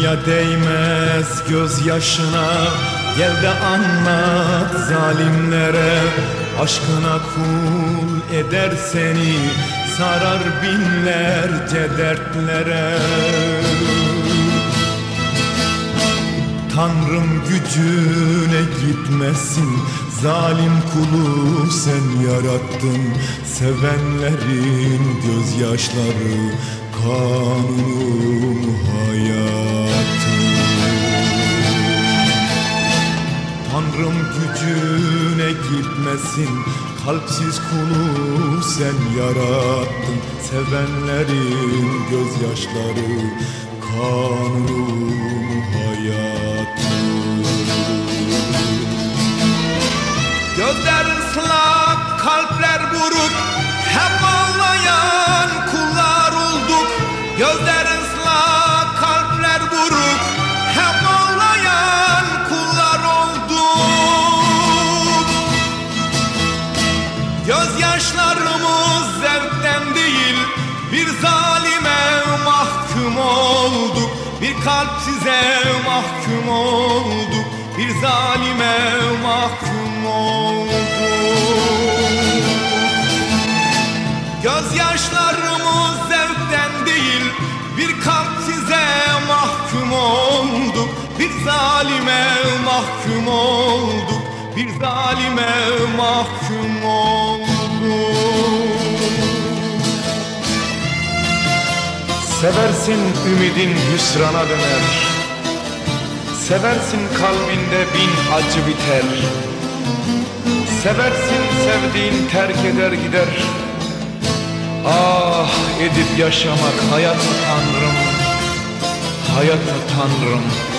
Dünya değmez gözyaşına. Gel de anlat zalimlere. Aşkına kul eder seni Sarar binlerce dertlere. Tanrım gücüne gitmesin Zalim kulu sen yarattın. Sevenlerin gözyaşları Kanunum gitmesin Kalpsiz kulu sen yarattın. Sevenlerin gözyaşları Kanunum hayatım Gözler ıslak, kalpler buruk. Hep ağlayan kullar olduk. Gözler Gözyaşlarımız zevkten değil Bir zalime mahkum olduk. Bir kalp size mahkum olduk Bir zalime mahkum olduk. Gözyaşlarımız zevkten değil Bir kalp size mahkum olduk. Bir zalime mahkum olduk Bir zalime mahkum olduk Seversin ümidin hüsrana döner. Seversin kalbinde bin acı biter. Seversin sevdiğin terk eder gider. Ah edip yaşamak hayat mı tanrım? Hayat mı tanrım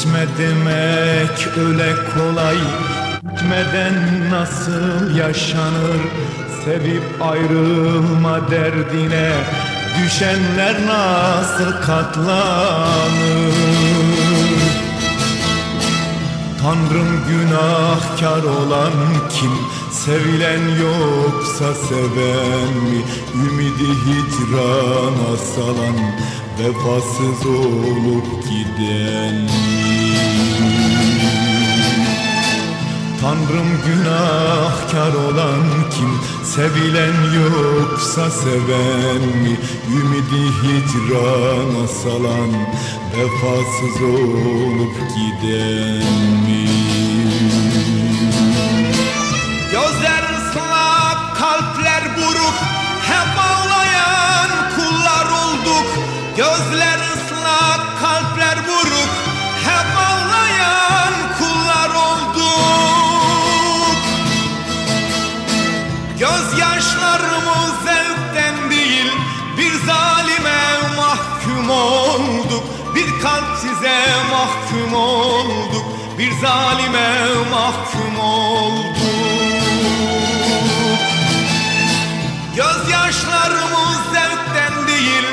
İçme demek öyle kolay İçmeden nasıl yaşanır Sevip ayrılma derdine Düşenler nasıl katlanır Tanrım günahkar olan kim? Sevilen yoksa seven mi? Ümidi hicrana salan Vefasız olup giden mi? Tanrım günahkar olan kim? Sevilen yoksa seven mi? Ümidi hicrana salan Vefasız olup giden mi? Gözler ıslak, kalpler buruk Hep ağlayan kullar olduk Gözler ıslak, kalpler buruk Hep ağlayan kullar olduk Gözyaşlarımız zevkten değil Bir zalime mahkum olduk. Bir kalp size mahkum olduk Bir zalime mahkum olduk. Gözyaşlarımız zevkten değil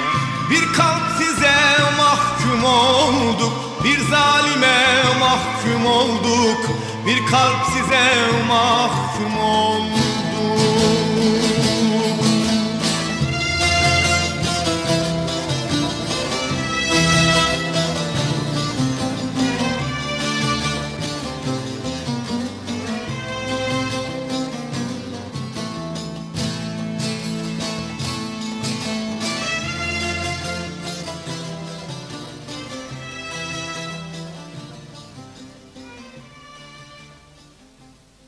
Bir kalp size mahkum olduk. Bir zalime mahkum olduk Bir kalp size mahkum olduk